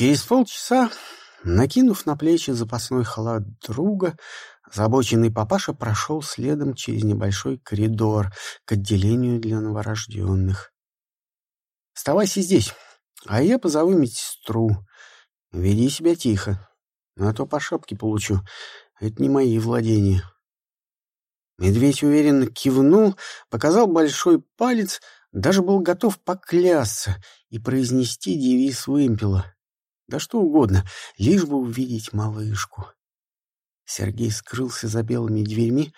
Через полчаса, накинув на плечи запасной халат друга, Озабоченный папаша прошел следом через небольшой коридор к отделению для новорожденных. «Оставайся здесь, а я позову медсестру. Веди себя тихо, а то по шапке получу. Это не мои владения». Медведь уверенно кивнул, показал большой палец, даже был готов поклясться и произнести девиз вымпела. Да что угодно, лишь бы увидеть малышку. Сергей скрылся за белыми дверьми,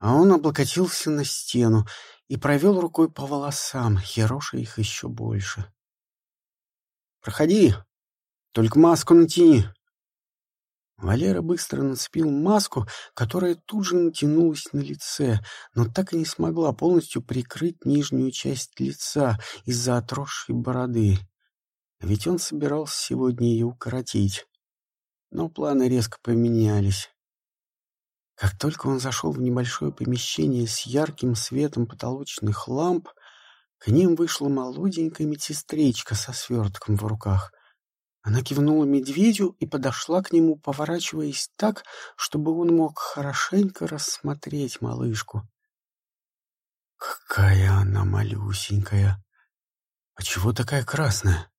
а он облокотился на стену и провел рукой по волосам, ероша их еще больше. «Проходи, только маску натяни». Валера быстро нацепил маску, которая тут же натянулась на лице, но так и не смогла полностью прикрыть нижнюю часть лица из-за отросшей бороды. Ведь он собирался сегодня ее укоротить. Но планы резко поменялись. Как только он зашел в небольшое помещение с ярким светом потолочных ламп, к ним вышла молоденькая медсестричка со свертком в руках. Она кивнула медведю и подошла к нему, поворачиваясь так, чтобы он мог хорошенько рассмотреть малышку. Какая она малюсенькая! А чего такая красная?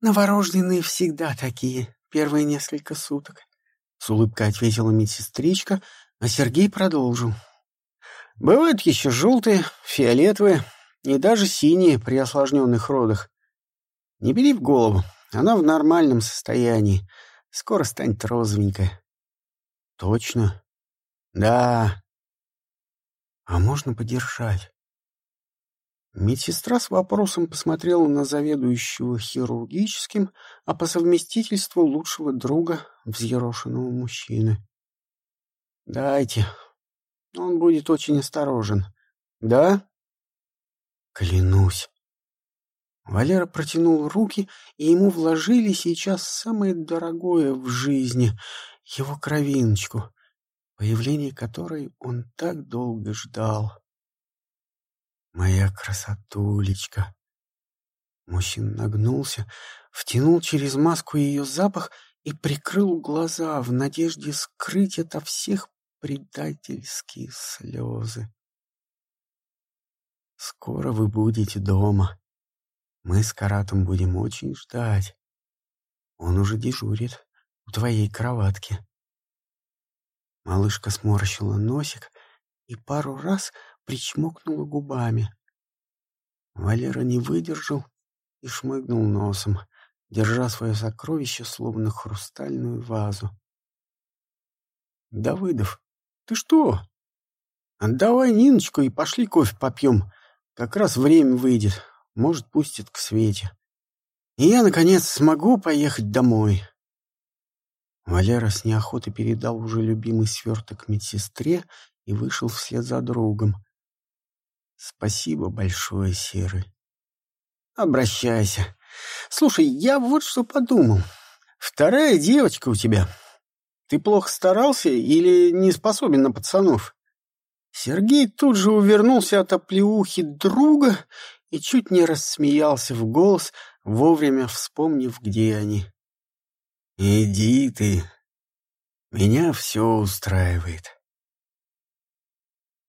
Новорожденные всегда такие, первые несколько суток. — с улыбкой ответила медсестричка, а Сергей продолжил. «Бывают еще желтые, фиолетовые и даже синие при осложненных родах. Не бери в голову, она в нормальном состоянии. Скоро станет розовенькая». «Точно?» «Да». «А можно подержать?» Медсестра с вопросом посмотрела на заведующего хирургическим, а по совместительству лучшего друга взъерошенного мужчины. «Дайте. Он будет очень осторожен. Да?» «Клянусь». Валера протянул руки, и ему вложили сейчас самое дорогое в жизни — его кровиночку, появление которой он так долго ждал. Моя красотулечка. Мужчина нагнулся, втянул через маску ее запах и прикрыл глаза в надежде скрыть ото всех предательские слезы. Скоро вы будете дома. Мы с Каратом будем очень ждать. Он уже дежурит у твоей кроватки. Малышка сморщила носик и пару раз причмокнула губами. Валера не выдержал и шмыгнул носом, держа свое сокровище словно хрустальную вазу. «Давыдов, ты что? Отдавай Ниночку и пошли кофе попьем. Как раз время выйдет, может, пустит к Свете. И я, наконец, смогу поехать домой». Валера с неохотой передал уже любимый сверток медсестре и вышел вслед за другом. Спасибо большое, Серый. Обращайся. Слушай, я вот что подумал. Вторая девочка у тебя. Ты плохо старался или не способен на пацанов? Сергей тут же увернулся от оплеухи друга и чуть не рассмеялся в голос, вовремя вспомнив, где они. «Иди ты. Меня все устраивает».